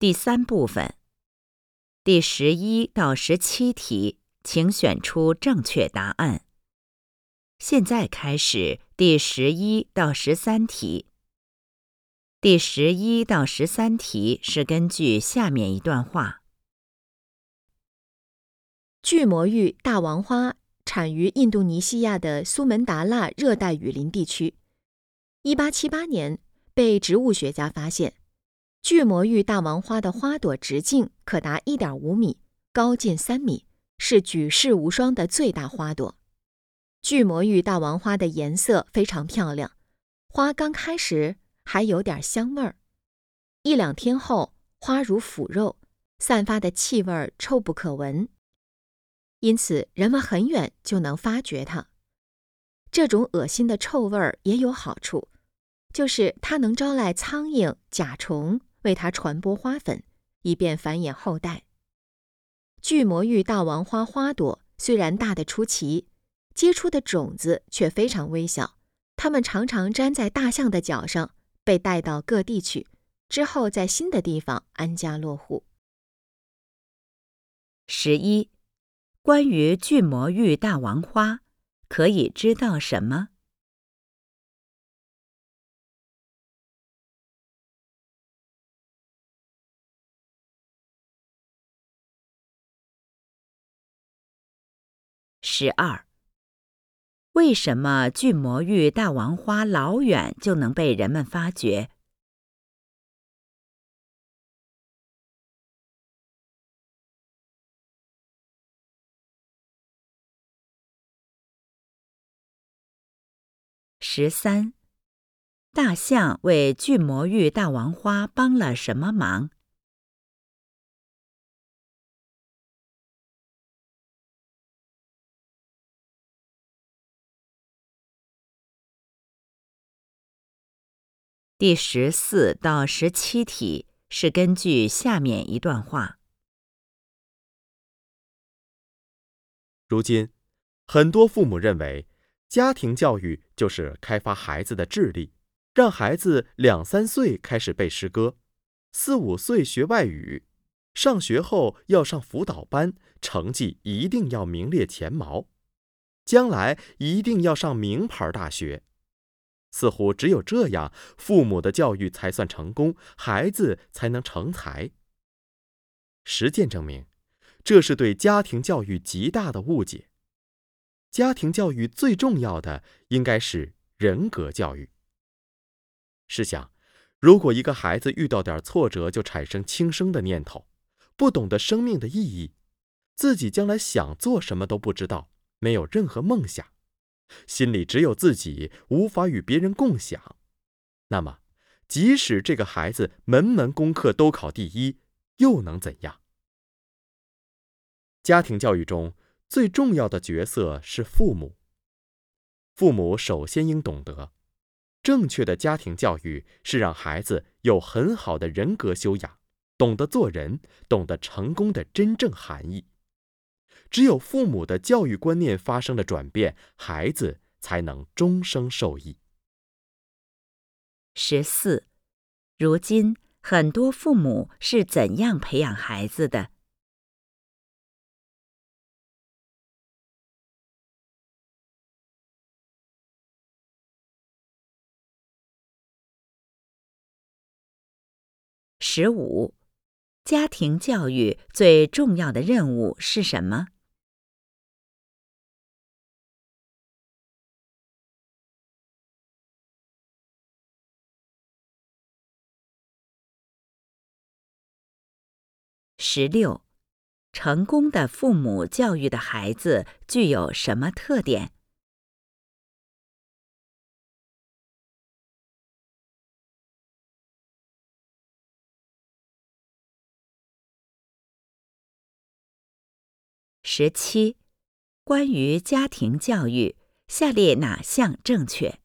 第三部分，第十一到十七题，请选出正确答案。现在开始第十一到十三题。第十一到十三题是根据下面一段话：巨魔芋大王花产于印度尼西亚的苏门答腊热带雨林地区。一八七八年被植物学家发现，巨魔芋大王花的花朵直径可达一点五米，高近三米，是举世无双的最大花朵。巨魔芋大王花的颜色非常漂亮，花刚开时。还有点香味儿，一两天后，花如腐肉，散发的气味臭不可闻。因此，人们很远就能发觉它。这种恶心的臭味儿也有好处，就是它能招来苍蝇、甲虫，为它传播花粉，以便繁衍后代。巨魔芋大王花花朵虽然大得出奇，结出的种子却非常微小，它们常常粘在大象的脚上。被带到各地去，之后在新的地方安家落户。十一，关于巨魔芋大王花，可以知道什么？十二。为什么巨魔芋大王花老远就能被人们发觉？十三，大象为巨魔芋大王花帮了什么忙？第十四到十七题是根据下面一段话。如今，很多父母认为，家庭教育就是开发孩子的智力，让孩子两三岁开始背诗歌，四五岁学外语，上学后要上辅导班，成绩一定要名列前茅，将来一定要上名牌大学。似乎只有这样，父母的教育才算成功，孩子才能成才。实践证明，这是对家庭教育极大的误解。家庭教育最重要的应该是人格教育。试想，如果一个孩子遇到点挫折就产生轻生的念头，不懂得生命的意义，自己将来想做什么都不知道，没有任何梦想。心里只有自己，无法与别人共享。那么，即使这个孩子门门功课都考第一，又能怎样？家庭教育中最重要的角色是父母。父母首先应懂得，正确的家庭教育是让孩子有很好的人格修养，懂得做人，懂得成功的真正含义。只有父母的教育观念发生了转变，孩子才能终生受益。十四，如今很多父母是怎样培养孩子的？十五，家庭教育最重要的任务是什么？十六，成功的父母教育的孩子具有什么特点？十七，关于家庭教育，下列哪项正确？